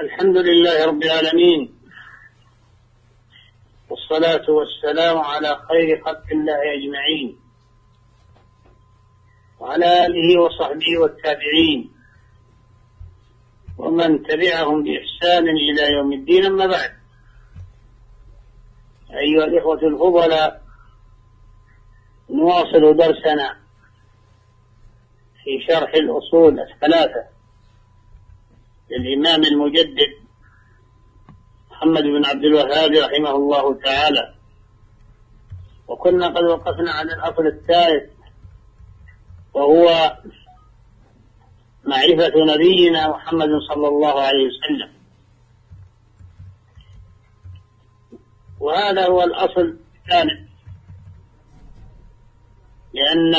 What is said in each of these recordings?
الحمد لله رب العالمين. والصلاة والسلام على خير خلق الله أجمعين. وعلى آله وصحبه والتابعين. ومن تبعهم بإحسان إلى يوم الدين أما بعد. أيها الإخوة الفضلاء نواصل درسنا في شرح الأصول الثلاثة. للإمام المجدد محمد بن عبد الوهاب رحمه الله تعالى. وكنا قد وقفنا على الأصل الثالث وهو معرفة نبينا محمد صلى الله عليه وسلم. وهذا هو الأصل الثالث لأن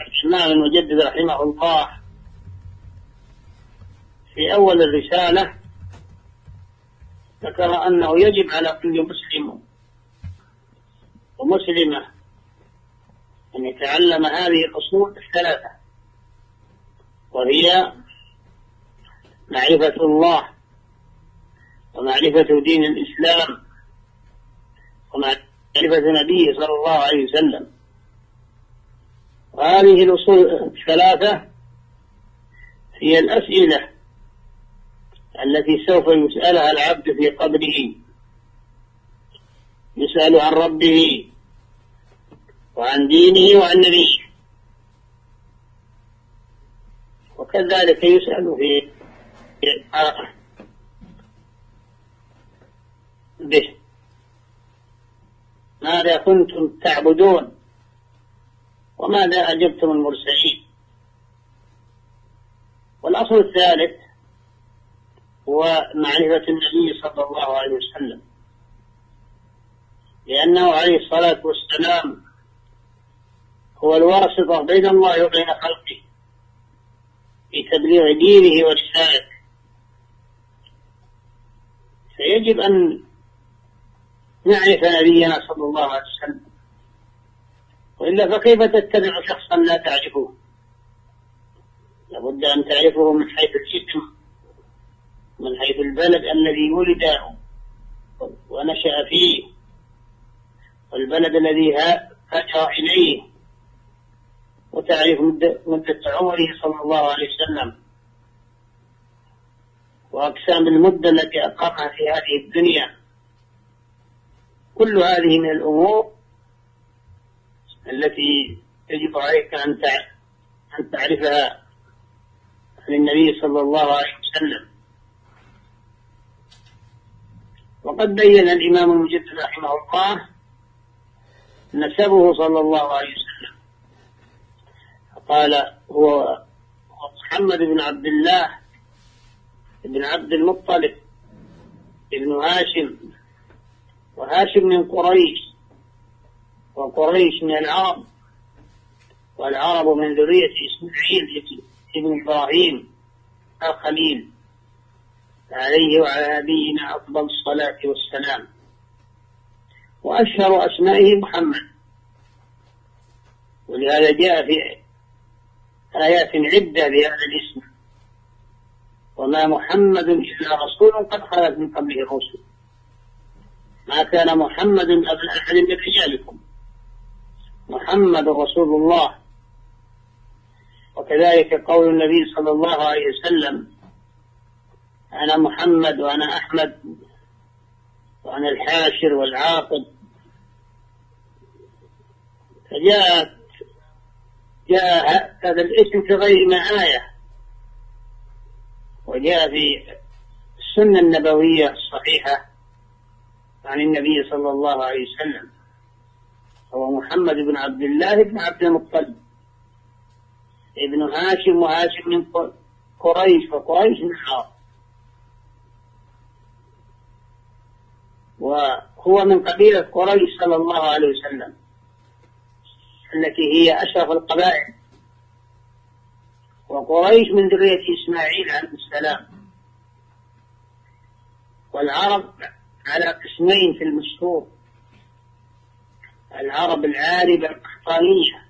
الإمام المجدد رحمه الله في أول الرسالة ذكر أنه يجب على كل مسلم ومسلمة أن يتعلم هذه الأصول الثلاثة وهي معرفة الله ومعرفة دين الإسلام ومعرفة نبيه صلى الله عليه وسلم. وهذه الأصول الثلاثة هي الأسئلة التي سوف يسألها العبد في قبره. يسأل عن ربه وعن دينه وعن نبيه. وكذلك يسأل في به. ماذا كنتم تعبدون؟ وماذا أجبتم المرسلين؟ والأصل الثالث ومعرفة النبي صلى الله عليه وسلم. لأنه عليه الصلاة والسلام هو الواسطة بين الله وبين خلقه في تبليغ دينه ورسالته فيجب أن نعرف نبينا صلى الله عليه وسلم. وإلا فكيف تتبع شخصا لا تعرفه؟ لابد أن تعرفه من حيث الاسم من حيث البلد الذي ولد ونشأ فيه والبلد الذي هاجر إليه. وتعرف مدة عمره صلى الله عليه وسلم. وأقسام المدة التي أقامها في هذه الدنيا. كل هذه من الأمور التي يجب عليك أن تعرفها عن النبي صلى الله عليه وسلم. وقد بين الإمام المجدد رحمه الله نسبه صلى الله عليه وسلم. قال هو محمد بن عبد الله بن عبد المطلب ابن هاشم وهاشم من قريش وقريش من العرب والعرب من ذرية إسماعيل ابن إبراهيم الخليل. عليه وعلى نبينا أفضل الصلاة والسلام. وأشهر أسمائه محمد. ولهذا جاء في آيات عدة بهذا الاسم. وما محمد إلا رسول قد خلت من قبله الرسل. ما كان محمد قبل أحد من رجالكم. محمد رسول الله. وكذلك قول النبي صلى الله عليه وسلم أنا محمد وأنا أحمد وأنا الحاشر والعاقب. فجاءت جاء هذا الاسم في غير ما آية. وجاء في السنة النبوية الصحيحة عن النبي صلى الله عليه وسلم. هو محمد بن عبد الله بن عبد المطلب. ابن هاشم وهاشم من قريش وقريش من العرب وهو من قبيلة قريش صلى الله عليه وسلم التي هي أشرف القبائل. وقريش من ذرية إسماعيل عليه السلام. والعرب على قسمين في المشهور. العرب العاربة القحطانية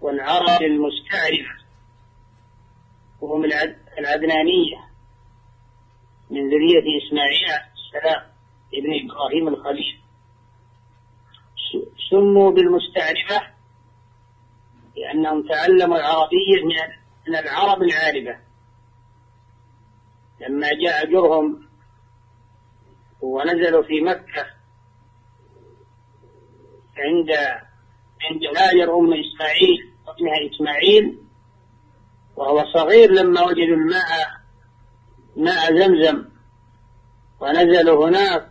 والعرب المستعربة وهم العدنانية من ذرية إسماعيل عليه السلام. ابن إبراهيم الخليل. سموا بالمستعربة لأنهم تعلموا العربية من العرب العاربة لما جاء جرهم ونزلوا في مكة عند عند هاجر أم إسماعيل ابنها إسماعيل وهو صغير لما وجدوا الماء ماء زمزم. ونزلوا هناك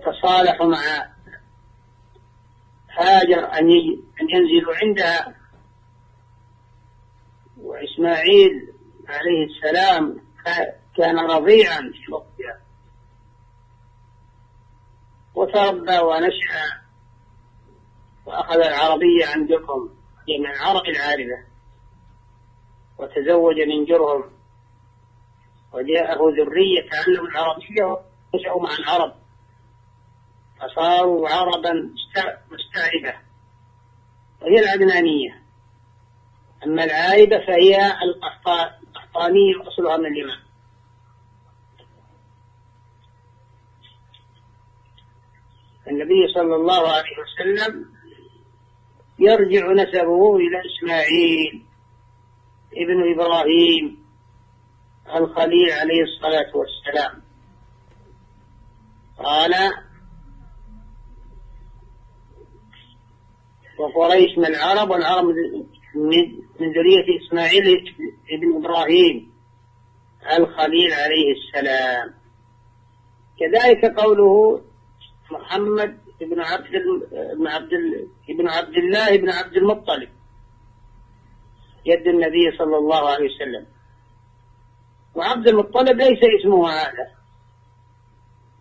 وتصالحوا مع هاجر أن أن ينزلوا عندها. وإسماعيل عليه السلام كان رضيعا في وقتها. وتربى ونشأ وأخذ العربية عندكم من العرب العارفة. وتزوج من جرهم. وجاءه ذرية تعلم العربية ونشأوا مع العرب. فصاروا عربا مستعربة وهي العدنانية. أما العائبة فهي القحطانية أصلها من اليمن. النبي صلى الله عليه وسلم يرجع نسبه إلى إسماعيل ابن إبراهيم الخليل عليه الصلاة والسلام. قال وقريش من العرب والعرب من ذرية إسماعيل ابن إبراهيم الخليل عليه السلام. كذلك قوله محمد بن عبد بن عبد ابن عبد الله بن عبد المطلب. يد النبي صلى الله عليه وسلم. وعبد المطلب ليس اسمه هذا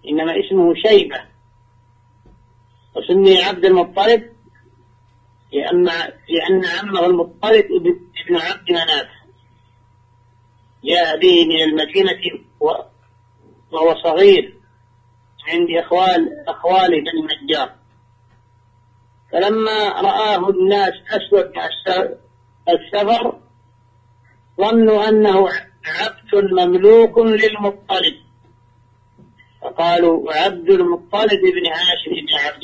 إنما اسمه شيبة. وسمي عبد المطلب لأن لأن عمه المطلب ابن عبد مناف. جاء به من المدينة وهو صغير عند أخوال أخواله بن النجار فلما رآه الناس أسود السفر ظنوا أنه عبد مملوك للمطلب. فقالوا عبد المطلب بن هاشم بن عبد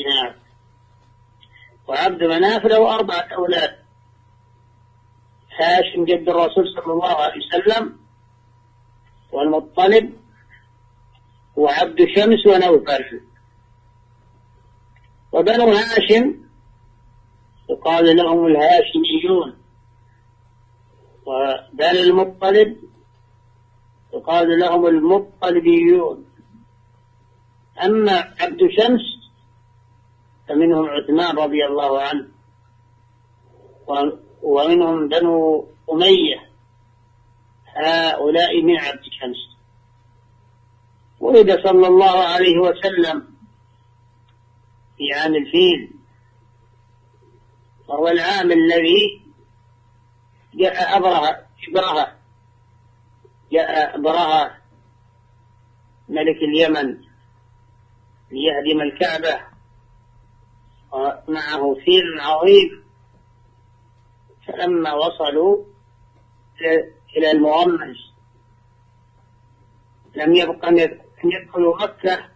وعبد مناف له أربعة أولاد. هاشم جد الرسول صلى الله عليه وسلم والمطلب وعبد شمس ونوفل. وبنو هاشم يقال لهم الهاشميون. وبني المطلب يقال لهم المطلبيون. أما عبد شمس فمنهم عثمان رضي الله عنه ومنهم بنو أمية هؤلاء من عبد شمس. ولد صلى الله عليه وسلم في عام الفيل وهو العام الذي جاء أبرهة إبرهة جاء أبرهة ملك اليمن ليهدم الكعبة. ومعه فيل عظيم. فلما وصلوا إلى المغمس لم يبق أن يدخلوا مكة.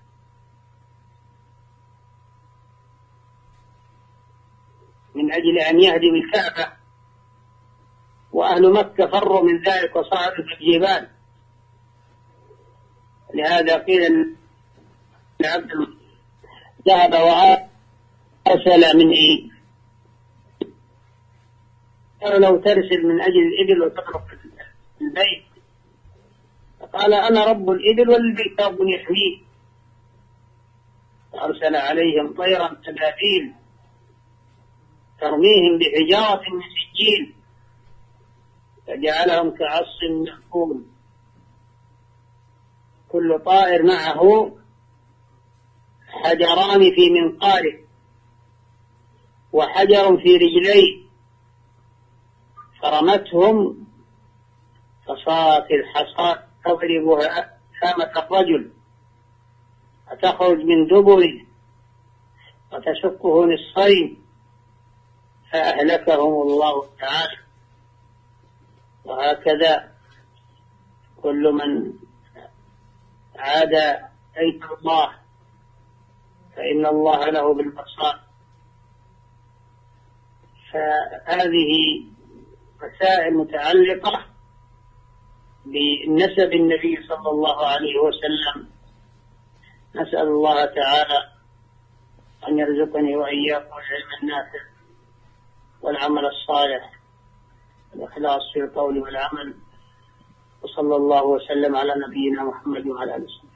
من أجل أن يهدم الكعبة. وأهل مكة فروا من ذلك وصعدوا في الجبال. لهذا قيل لعبد ذهب وأرسل من إيه؟ قال لو ترسل من أجل الإبل وتترك البيت. فقال أنا رب الإبل والبيت رب يحميه فأرسل عليهم طيرا أبابيل ترميهم بحجارة من سجيل فجعلهم كعص مأكول. كل طائر معه حجران في منقاره. وحجر في رجليه. فرمتهم فصارت الحصاة تضربها هامة الرجل. فتخرج من دبره وتشقه نصفين فأهلكهم الله تعالى. وهكذا كل من عاد بيت الله فإن الله له بالبصار. فهذه مسائل متعلقة بنسب النبي صلى الله عليه وسلم. نسأل الله تعالى أن يرزقني وإياكم العلم النافع والعمل الصالح الإخلاص في القول والعمل. وصلى الله وسلم على نبينا محمد وعلى آله وسلم